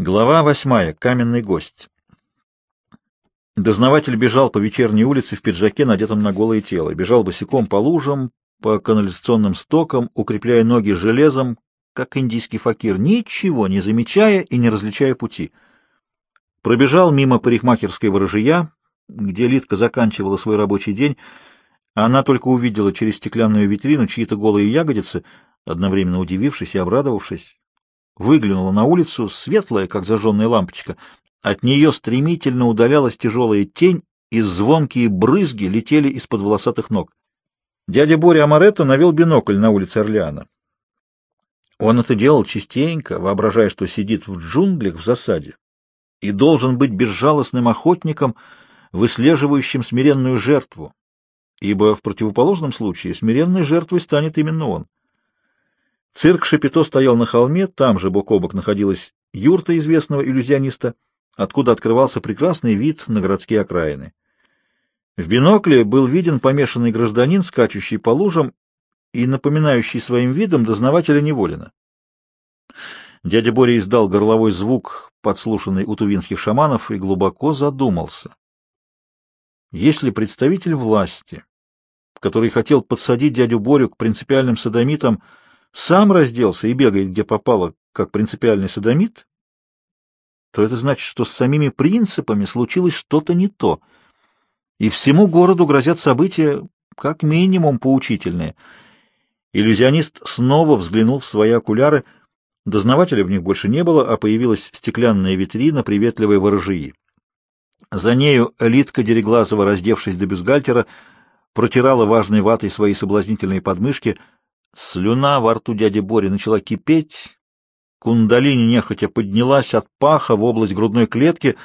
Глава восьмая. Каменный гость. Дознаватель бежал по вечерней улице в пиджаке, надетом на голое тело. Бежал босиком по лужам, по канализационным стокам, укрепляя ноги железом, как индийский факир, ничего не замечая и не различая пути. Пробежал мимо парикмахерской ворожия, где Литка заканчивала свой рабочий день. Она только увидела через стеклянную витрину чьи-то голые ягодицы, одновременно удивившись и обрадовавшись выглянула на улицу, светлая, как зажженная лампочка. От нее стремительно удалялась тяжелая тень, и звонкие брызги летели из-под волосатых ног. Дядя Боря Амаретто навел бинокль на улице Орлеана. Он это делал частенько, воображая, что сидит в джунглях в засаде и должен быть безжалостным охотником, выслеживающим смиренную жертву, ибо в противоположном случае смиренной жертвой станет именно он. Цирк Шапито стоял на холме, там же бок о бок находилась юрта известного иллюзиониста, откуда открывался прекрасный вид на городские окраины. В бинокле был виден помешанный гражданин, скачущий по лужам и напоминающий своим видом дознавателя Неволина. Дядя Боря издал горловой звук, подслушанный у тувинских шаманов, и глубоко задумался. Если представитель власти, который хотел подсадить дядю Борю к принципиальным садомитам, сам разделся и бегает где попало, как принципиальный садомит, то это значит, что с самими принципами случилось что-то не то, и всему городу грозят события как минимум поучительные. Иллюзионист снова взглянул в свои окуляры. Дознавателя в них больше не было, а появилась стеклянная витрина приветливой ворожии. За нею Литка Дереглазова, раздевшись до бюстгальтера, протирала важной ватой свои соблазнительные подмышки — Слюна во рту дяди Бори начала кипеть, кундалини нехотя поднялась от паха в область грудной клетки,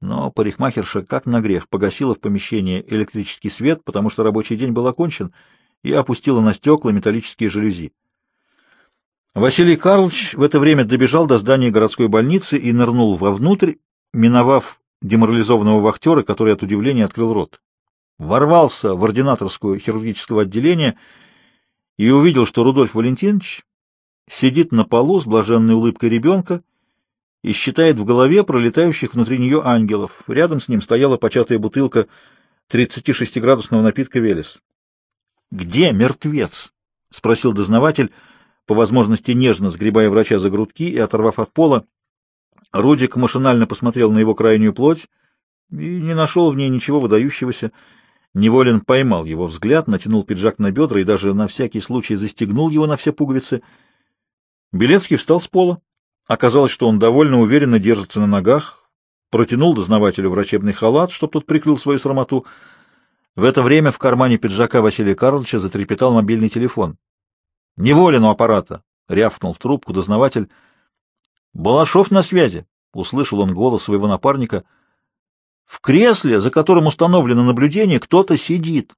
но парикмахерша, как на грех, погасила в помещении электрический свет, потому что рабочий день был окончен, и опустила на стекла металлические жалюзи. Василий Карлович в это время добежал до здания городской больницы и нырнул вовнутрь, миновав деморализованного вахтера, который от удивления открыл рот. Ворвался в ординаторскую хирургического отделения и увидел, что Рудольф Валентинович сидит на полу с блаженной улыбкой ребенка и считает в голове пролетающих внутри нее ангелов. Рядом с ним стояла початая бутылка 36-градусного напитка «Велес». «Где мертвец?» — спросил дознаватель, по возможности нежно сгребая врача за грудки и оторвав от пола. Рудик машинально посмотрел на его крайнюю плоть и не нашел в ней ничего выдающегося. Неволин поймал его взгляд, натянул пиджак на бедра и даже на всякий случай застегнул его на все пуговицы. Белецкий встал с пола. Оказалось, что он довольно уверенно держится на ногах, протянул дознавателю врачебный халат, чтоб тот прикрыл свою срамоту. В это время в кармане пиджака Василия Карловича затрепетал мобильный телефон. «Неволин у аппарата!» — рявкнул в трубку дознаватель. «Балашов на связи!» — услышал он голос своего напарника — в кресле, за которым установлено наблюдение, кто-то сидит.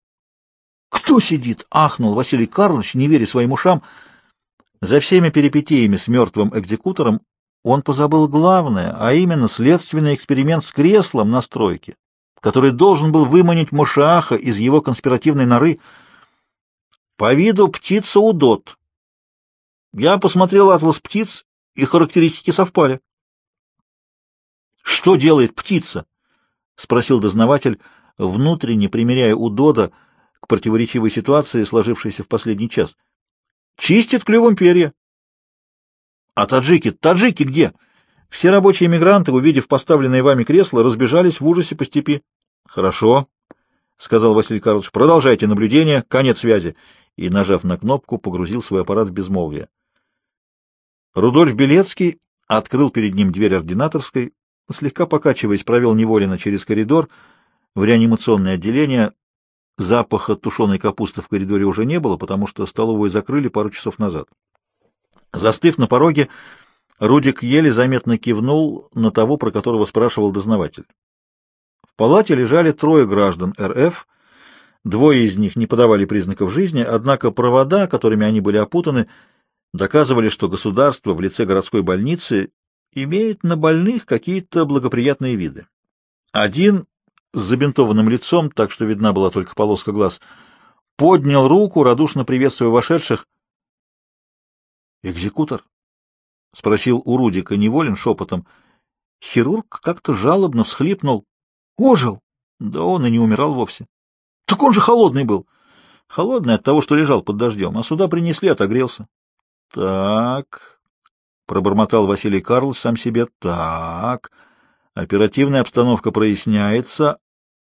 «Кто сидит?» — ахнул Василий Карлович, не веря своим ушам. За всеми перипетиями с мертвым экзекутором он позабыл главное, а именно следственный эксперимент с креслом на стройке, который должен был выманить Мушааха из его конспиративной норы. По виду птица удот. Я посмотрел атлас птиц, и характеристики совпали. Что делает птица? — спросил дознаватель, внутренне примеряя у Дода к противоречивой ситуации, сложившейся в последний час. — Чистит клювом перья. — А таджики? Таджики где? Все рабочие мигранты, увидев поставленное вами кресло, разбежались в ужасе по степи. — Хорошо, — сказал Василий Карлович. — Продолжайте наблюдение, конец связи. И, нажав на кнопку, погрузил свой аппарат в безмолвие. Рудольф Белецкий открыл перед ним дверь ординаторской, Слегка покачиваясь, провел Неволина через коридор в реанимационное отделение. Запаха тушеной капусты в коридоре уже не было, потому что столовую закрыли пару часов назад. Застыв на пороге, Рудик еле заметно кивнул на того, про которого спрашивал дознаватель. В палате лежали трое граждан РФ, двое из них не подавали признаков жизни, однако провода, которыми они были опутаны, доказывали, что государство в лице городской больницы имеет на больных какие-то благоприятные виды. Один с забинтованным лицом, так что видна была только полоска глаз, поднял руку, радушно приветствуя вошедших. «Экзекутор?» — спросил у Рудика неволен шепотом. Хирург как-то жалобно всхлипнул. Ожил! Да он и не умирал вовсе. Так он же холодный был. Холодный от того, что лежал под дождем, а сюда принесли, отогрелся. Так, пробормотал Василий Карлович сам себе. Так, оперативная обстановка проясняется.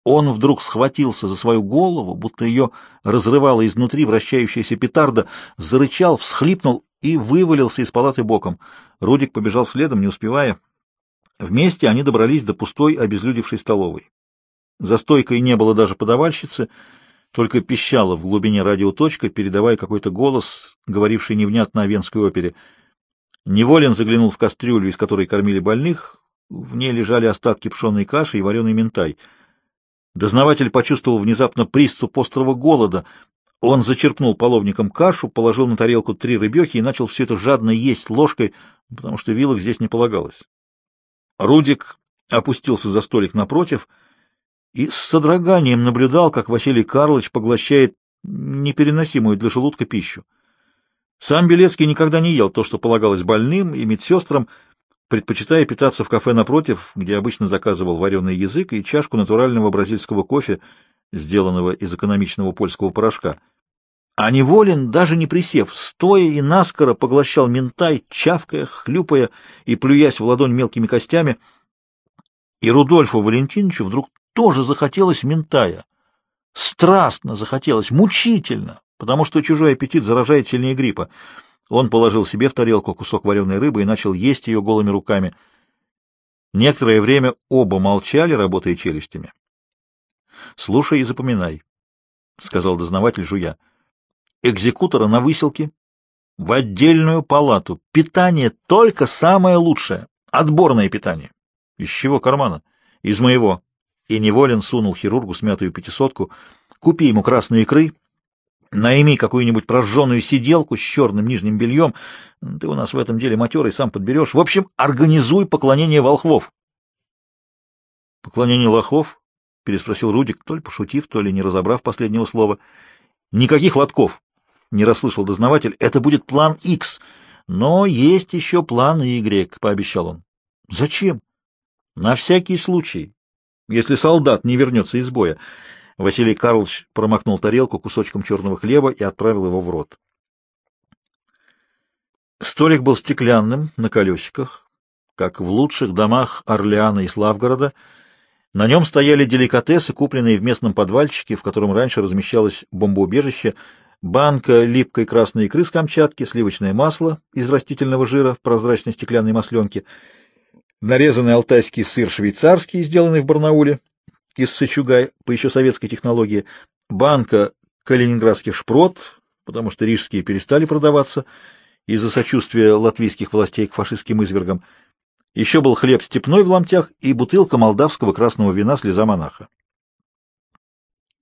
Он вдруг схватился за свою голову, будто ее разрывала изнутри вращающаяся петарда, зарычал, всхлипнул и вывалился из палаты боком. Рудик побежал следом, не успевая. Вместе они добрались до пустой, обезлюдевшей столовой. За стойкой не было даже подавальщицы, только пищала в глубине радиоточка, передавая какой-то голос, говоривший невнятно о венской опере. Неволин заглянул в кастрюлю, из которой кормили больных. В ней лежали остатки пшеной каши и вареный ментай. Дознаватель почувствовал внезапно приступ острого голода. Он зачерпнул половником кашу, положил на тарелку три рыбехи и начал все это жадно есть ложкой, потому что вилок здесь не полагалось. Рудик опустился за столик напротив — и с содроганием наблюдал, как Василий Карлович поглощает непереносимую для желудка пищу. Сам Белецкий никогда не ел то, что полагалось больным и медсестрам, предпочитая питаться в кафе напротив, где обычно заказывал вареный язык и чашку натурального бразильского кофе, сделанного из экономичного польского порошка. А Неволин, даже не присев, стоя и наскоро поглощал ментай, чавкая, хлюпая и плюясь в ладонь мелкими костями. И Рудольфу Валентиновичу вдруг тоже захотелось ментая. Страстно захотелось, мучительно, потому что чужой аппетит заражает сильнее гриппа. Он положил себе в тарелку кусок вареной рыбы и начал есть ее голыми руками. Некоторое время оба молчали, работая челюстями. — Слушай и запоминай, — сказал дознаватель, жуя. — Экзекутора на выселке, в отдельную палату. Питание только самое лучшее, отборное питание. — Из чего кармана? — Из моего и неволен сунул хирургу смятую пятисотку. Купи ему красные икры, найми какую-нибудь прожженную сиделку с черным нижним бельем. Ты у нас в этом деле матерый, сам подберешь. В общем, организуй поклонение волхвов. — Поклонение лохов? — переспросил Рудик, то ли пошутив, то ли не разобрав последнего слова. — Никаких лотков, — не расслышал дознаватель. — Это будет план X. Но есть еще план Y, — пообещал он. — Зачем? — На всякий случай если солдат не вернется из боя. Василий Карлович промахнул тарелку кусочком черного хлеба и отправил его в рот. Столик был стеклянным, на колесиках, как в лучших домах Орлеана и Славгорода. На нем стояли деликатесы, купленные в местном подвальчике, в котором раньше размещалось бомбоубежище, банка липкой красной икры с Камчатки, сливочное масло из растительного жира в прозрачной стеклянной масленке — нарезанный алтайский сыр швейцарский, сделанный в Барнауле из сычуга по еще советской технологии, банка калининградских шпрот, потому что рижские перестали продаваться из-за сочувствия латвийских властей к фашистским извергам. Еще был хлеб степной в ломтях и бутылка молдавского красного вина «Слеза монаха».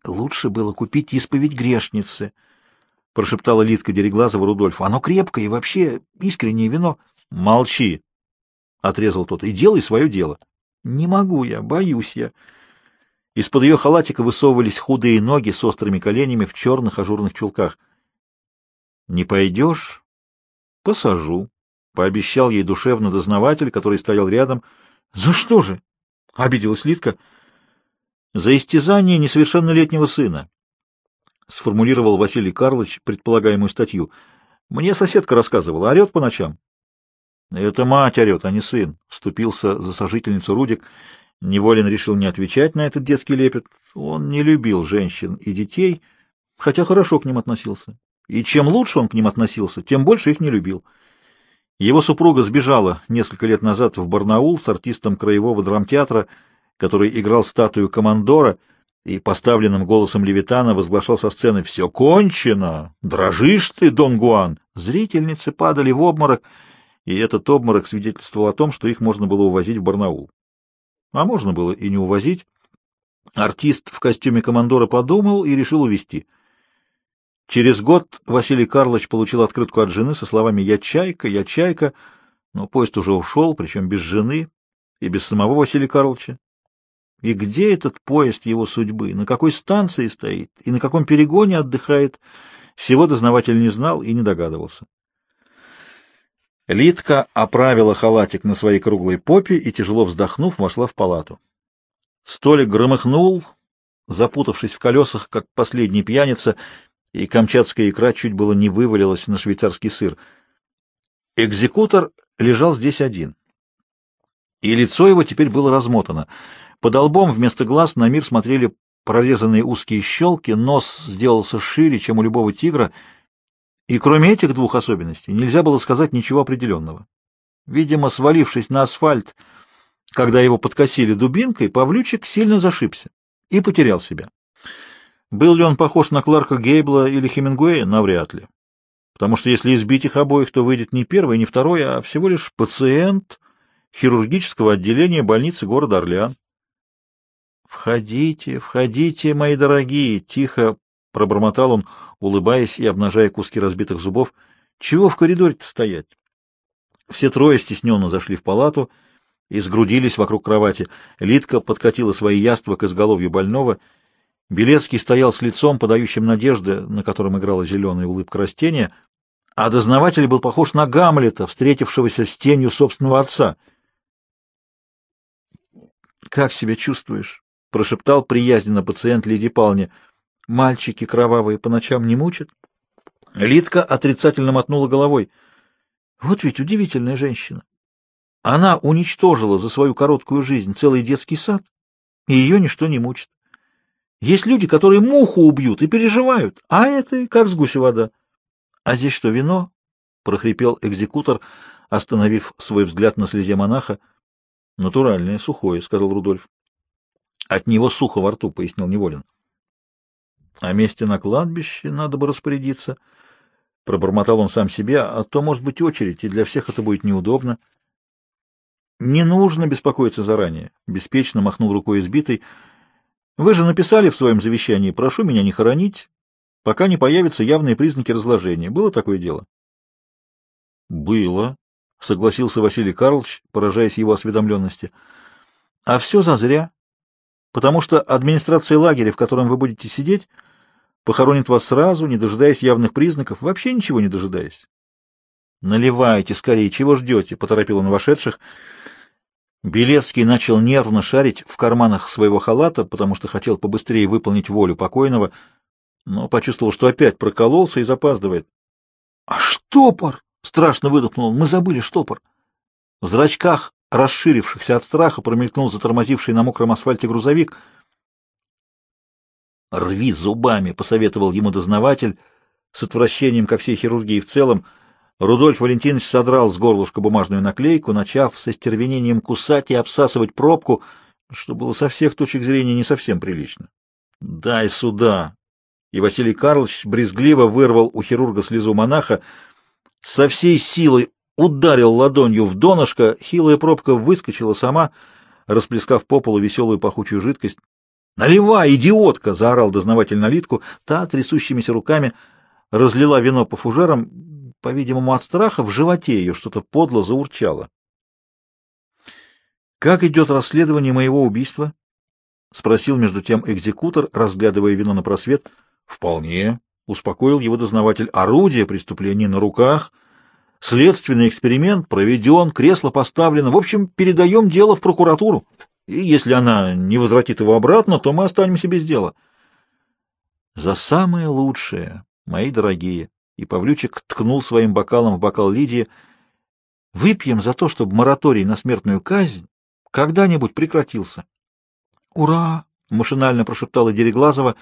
«Лучше было купить исповедь грешницы», — прошептала Литка Дереглазова Рудольфу. «Оно крепкое и вообще искреннее вино». «Молчи!» — отрезал тот, — и делай свое дело. — Не могу я, боюсь я. Из-под ее халатика высовывались худые ноги с острыми коленями в черных ажурных чулках. — Не пойдешь? — Посажу, — пообещал ей душевно дознаватель, который стоял рядом. — За что же? — обиделась Литка. — За истязание несовершеннолетнего сына, — сформулировал Василий Карлович предполагаемую статью. — Мне соседка рассказывала, орет по ночам. — Это мать орет, а не сын, — вступился за сожительницу Рудик. Неволин решил не отвечать на этот детский лепет. Он не любил женщин и детей, хотя хорошо к ним относился. И чем лучше он к ним относился, тем больше их не любил. Его супруга сбежала несколько лет назад в Барнаул с артистом краевого драмтеатра, который играл статую командора и поставленным голосом Левитана возглашал со сцены «Все кончено! Дрожишь ты, Дон Гуан!» Зрительницы падали в обморок — и этот обморок свидетельствовал о том, что их можно было увозить в Барнаул. А можно было и не увозить. Артист в костюме командора подумал и решил увезти. Через год Василий Карлович получил открытку от жены со словами «Я чайка, я чайка», но поезд уже ушел, причем без жены и без самого Василия Карловича. И где этот поезд его судьбы, на какой станции стоит и на каком перегоне отдыхает, всего дознаватель не знал и не догадывался. Литка оправила халатик на своей круглой попе и, тяжело вздохнув, вошла в палату. Столик громыхнул, запутавшись в колесах, как последний пьяница, и камчатская икра чуть было не вывалилась на швейцарский сыр. Экзекутор лежал здесь один. И лицо его теперь было размотано. Под лбом вместо глаз на мир смотрели прорезанные узкие щелки, нос сделался шире, чем у любого тигра — и кроме этих двух особенностей нельзя было сказать ничего определенного. Видимо, свалившись на асфальт, когда его подкосили дубинкой, Павлючик сильно зашибся и потерял себя. Был ли он похож на Кларка Гейбла или Хемингуэя? Навряд ли. Потому что если избить их обоих, то выйдет не первый, не второй, а всего лишь пациент хирургического отделения больницы города Орлеан. «Входите, входите, мои дорогие!» — тихо пробормотал он, улыбаясь и обнажая куски разбитых зубов. «Чего в коридоре-то стоять?» Все трое стесненно зашли в палату и сгрудились вокруг кровати. Литка подкатила свои яства к изголовью больного. Белецкий стоял с лицом, подающим надежды, на котором играла зеленая улыбка растения, а дознаватель был похож на Гамлета, встретившегося с тенью собственного отца. «Как себя чувствуешь?» — прошептал приязненно пациент Лидии Палне — Мальчики кровавые по ночам не мучат? Лидка отрицательно мотнула головой. Вот ведь удивительная женщина. Она уничтожила за свою короткую жизнь целый детский сад, и ее ничто не мучит. Есть люди, которые муху убьют и переживают, а это как с гуся вода. А здесь что, вино? — прохрипел экзекутор, остановив свой взгляд на слезе монаха. — Натуральное, сухое, — сказал Рудольф. — От него сухо во рту, — пояснил Неволин. О месте на кладбище надо бы распорядиться. Пробормотал он сам себе, а то может быть очередь, и для всех это будет неудобно. Не нужно беспокоиться заранее, беспечно махнул рукой избитый. Вы же написали в своем завещании, прошу меня не хоронить, пока не появятся явные признаки разложения. Было такое дело? Было, согласился Василий Карлович, поражаясь его осведомленности. А все зазря, потому что администрация лагеря, в котором вы будете сидеть, похоронит вас сразу, не дожидаясь явных признаков, вообще ничего не дожидаясь. «Наливайте скорее, чего ждете?» — поторопил он вошедших. Белецкий начал нервно шарить в карманах своего халата, потому что хотел побыстрее выполнить волю покойного, но почувствовал, что опять прокололся и запаздывает. — А штопор! — страшно выдохнул Мы забыли штопор. В зрачках, расширившихся от страха, промелькнул затормозивший на мокром асфальте грузовик — «Рви зубами», — посоветовал ему дознаватель, с отвращением ко всей хирургии в целом. Рудольф Валентинович содрал с горлышка бумажную наклейку, начав со стервенением кусать и обсасывать пробку, что было со всех точек зрения не совсем прилично. «Дай сюда!» И Василий Карлович брезгливо вырвал у хирурга слезу монаха, со всей силой ударил ладонью в донышко, хилая пробка выскочила сама, расплескав по полу веселую пахучую жидкость. «Наливай, идиотка!» — заорал дознаватель на Литку. Та, трясущимися руками, разлила вино по фужерам. По-видимому, от страха в животе ее что-то подло заурчало. «Как идет расследование моего убийства?» — спросил между тем экзекутор, разглядывая вино на просвет. «Вполне», — успокоил его дознаватель. «Орудие преступления на руках». Следственный эксперимент проведен, кресло поставлено. В общем, передаем дело в прокуратуру. И если она не возвратит его обратно, то мы останемся без дела. За самое лучшее, мои дорогие, и Павлючик ткнул своим бокалом в бокал Лидии, выпьем за то, чтобы мораторий на смертную казнь когда-нибудь прекратился. Ура! машинально прошептала Дереглазова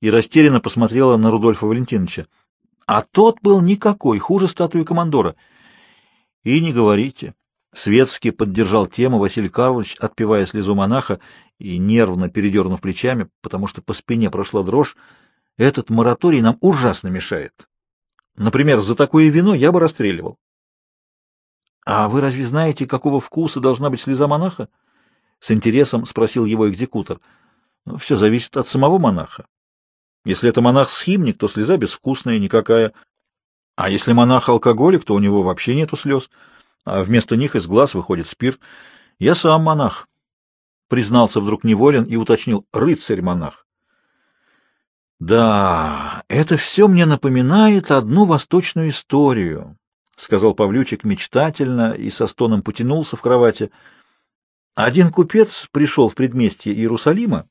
и растерянно посмотрела на Рудольфа Валентиновича. А тот был никакой, хуже статуи командора. И не говорите. Светски поддержал тему Василий Карлович, отпивая слезу монаха и нервно передернув плечами, потому что по спине прошла дрожь. Этот мораторий нам ужасно мешает. Например, за такое вино я бы расстреливал. — А вы разве знаете, какого вкуса должна быть слеза монаха? — с интересом спросил его экзекутор. Ну, — Все зависит от самого монаха. Если это монах-схимник, то слеза безвкусная, никакая. А если монах-алкоголик, то у него вообще нету слез а вместо них из глаз выходит спирт. Я сам монах, признался вдруг неволен и уточнил, рыцарь-монах. Да, это все мне напоминает одну восточную историю, — сказал Павлючик мечтательно и со стоном потянулся в кровати. Один купец пришел в предместье Иерусалима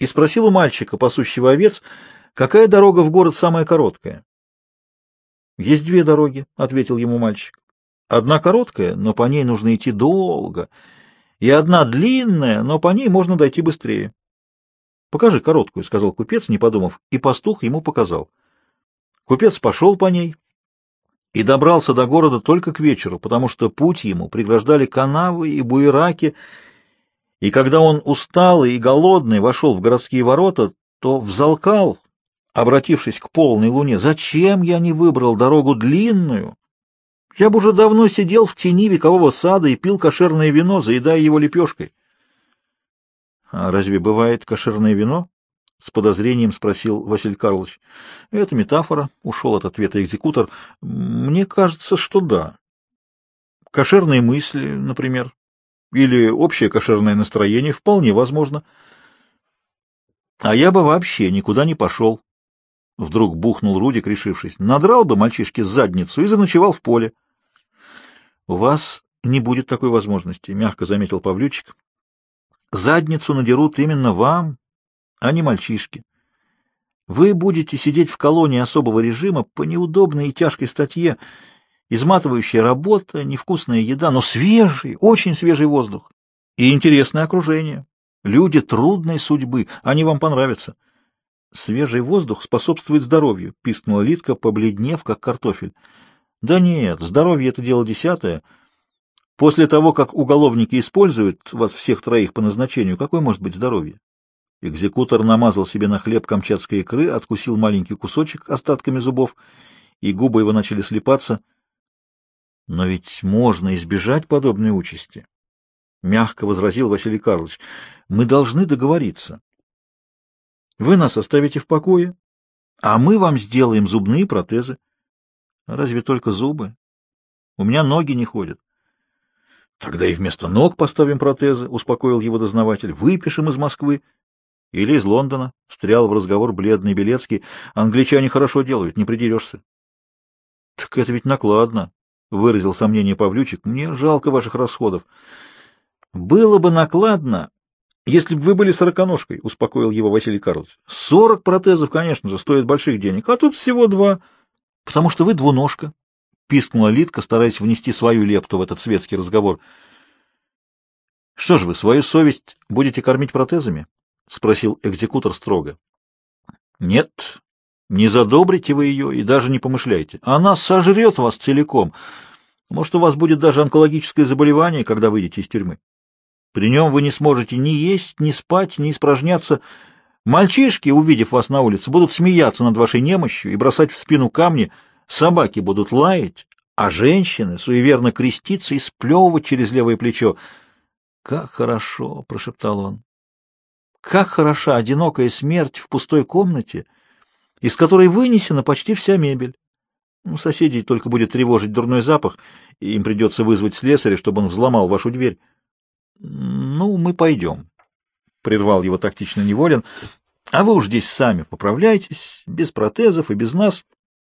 и спросил у мальчика, пасущего овец, какая дорога в город самая короткая. — Есть две дороги, — ответил ему мальчик. — Одна короткая, но по ней нужно идти долго, и одна длинная, но по ней можно дойти быстрее. — Покажи короткую, — сказал купец, не подумав, и пастух ему показал. Купец пошел по ней, и добрался до города только к вечеру, потому что путь ему преграждали канавы и буераки, и когда он усталый и голодный вошел в городские ворота, то взалкал, обратившись к полной луне, «Зачем я не выбрал дорогу длинную? Я бы уже давно сидел в тени векового сада и пил кошерное вино, заедая его лепешкой». «А разве бывает кошерное вино?» — с подозрением спросил Василий Карлович. — Это метафора, — ушел от ответа экзекутор. — Мне кажется, что да. Кошерные мысли, например, или общее кошерное настроение вполне возможно. А я бы вообще никуда не пошел. Вдруг бухнул Рудик, решившись. Надрал бы мальчишке задницу и заночевал в поле. — У вас не будет такой возможности, — мягко заметил Павлючик. — Задницу надерут именно вам, а не мальчишки. Вы будете сидеть в колонии особого режима по неудобной и тяжкой статье, изматывающая работа, невкусная еда, но свежий, очень свежий воздух и интересное окружение. Люди трудной судьбы, они вам понравятся. Свежий воздух способствует здоровью, — пискнула Литка, побледнев, как картофель. Да нет, здоровье — это дело десятое. После того, как уголовники используют вас всех троих по назначению, какое может быть здоровье? Экзекутор намазал себе на хлеб камчатской икры, откусил маленький кусочек остатками зубов, и губы его начали слепаться. Но ведь можно избежать подобной участи. Мягко возразил Василий Карлович. Мы должны договориться. Вы нас оставите в покое, а мы вам сделаем зубные протезы. Разве только зубы? У меня ноги не ходят. Тогда и вместо ног поставим протезы, успокоил его дознаватель. Выпишем из Москвы. Или из Лондона, — встрял в разговор бледный Белецкий. Англичане хорошо делают, не придерешься. — Так это ведь накладно, — выразил сомнение Павлючик. — Мне жалко ваших расходов. — Было бы накладно, если бы вы были сороконожкой, — успокоил его Василий Карлович. — Сорок протезов, конечно же, стоят больших денег, а тут всего два, потому что вы двуножка, — пискнула Литка, стараясь внести свою лепту в этот светский разговор. — Что ж вы, свою совесть будете кормить протезами? — спросил экзекутор строго. — Нет, не задобрите вы ее и даже не помышляйте. Она сожрет вас целиком. Может, у вас будет даже онкологическое заболевание, когда выйдете из тюрьмы. При нем вы не сможете ни есть, ни спать, ни испражняться. Мальчишки, увидев вас на улице, будут смеяться над вашей немощью и бросать в спину камни, собаки будут лаять, а женщины суеверно креститься и сплевывать через левое плечо. — Как хорошо! — прошептал он. Как хороша одинокая смерть в пустой комнате, из которой вынесена почти вся мебель. Ну, соседей только будет тревожить дурной запах, и им придется вызвать слесаря, чтобы он взломал вашу дверь. — Ну, мы пойдем, — прервал его тактично Неволин. — А вы уж здесь сами поправляйтесь, без протезов и без нас.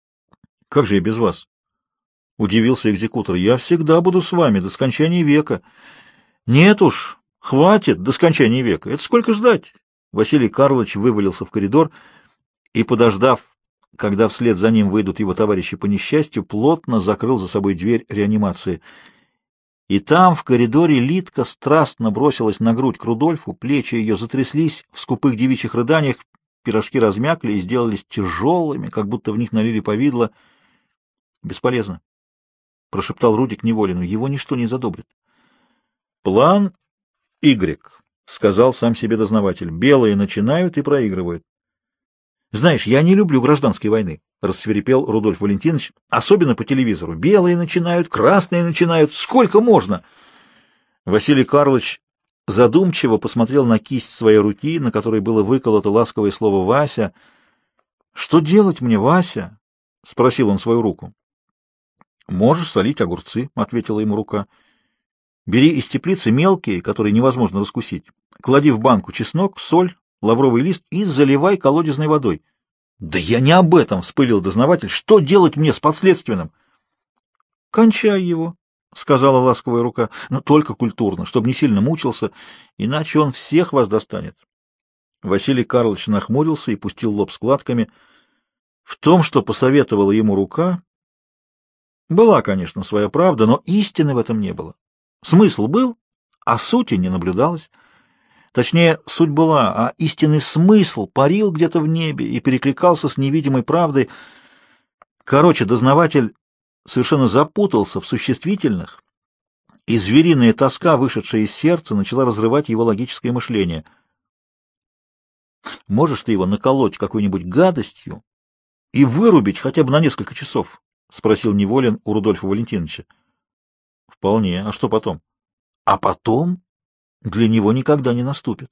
— Как же я без вас? — удивился экзекутор. — Я всегда буду с вами до скончания века. — Нет уж, Хватит до скончания века. Это сколько ждать? Василий Карлович вывалился в коридор и, подождав, когда вслед за ним выйдут его товарищи по несчастью, плотно закрыл за собой дверь реанимации. И там, в коридоре, Литка страстно бросилась на грудь к Рудольфу, плечи ее затряслись в скупых девичьих рыданиях, пирожки размякли и сделались тяжелыми, как будто в них налили повидло. «Бесполезно», — прошептал Рудик Неволину, — «его ничто не задобрит». План Игрек, — сказал сам себе дознаватель. Белые начинают и проигрывают. — Знаешь, я не люблю гражданской войны, — рассверепел Рудольф Валентинович, — особенно по телевизору. Белые начинают, красные начинают. Сколько можно? Василий Карлович задумчиво посмотрел на кисть своей руки, на которой было выколото ласковое слово «Вася». — Что делать мне, Вася? — спросил он свою руку. — Можешь солить огурцы, — ответила ему рука. — Бери из теплицы мелкие, которые невозможно раскусить. Клади в банку чеснок, соль, лавровый лист и заливай колодезной водой. — Да я не об этом, — вспылил дознаватель. — Что делать мне с подследственным? — Кончай его, — сказала ласковая рука, — но только культурно, чтобы не сильно мучился, иначе он всех вас достанет. Василий Карлович нахмурился и пустил лоб складками. В том, что посоветовала ему рука, была, конечно, своя правда, но истины в этом не было. Смысл был, а сути не наблюдалось. Точнее, суть была, а истинный смысл парил где-то в небе и перекликался с невидимой правдой. Короче, дознаватель совершенно запутался в существительных, и звериная тоска, вышедшая из сердца, начала разрывать его логическое мышление. «Можешь ты его наколоть какой-нибудь гадостью и вырубить хотя бы на несколько часов?» — спросил Неволин у Рудольфа Валентиновича. — Вполне. А что потом? — А потом для него никогда не наступит.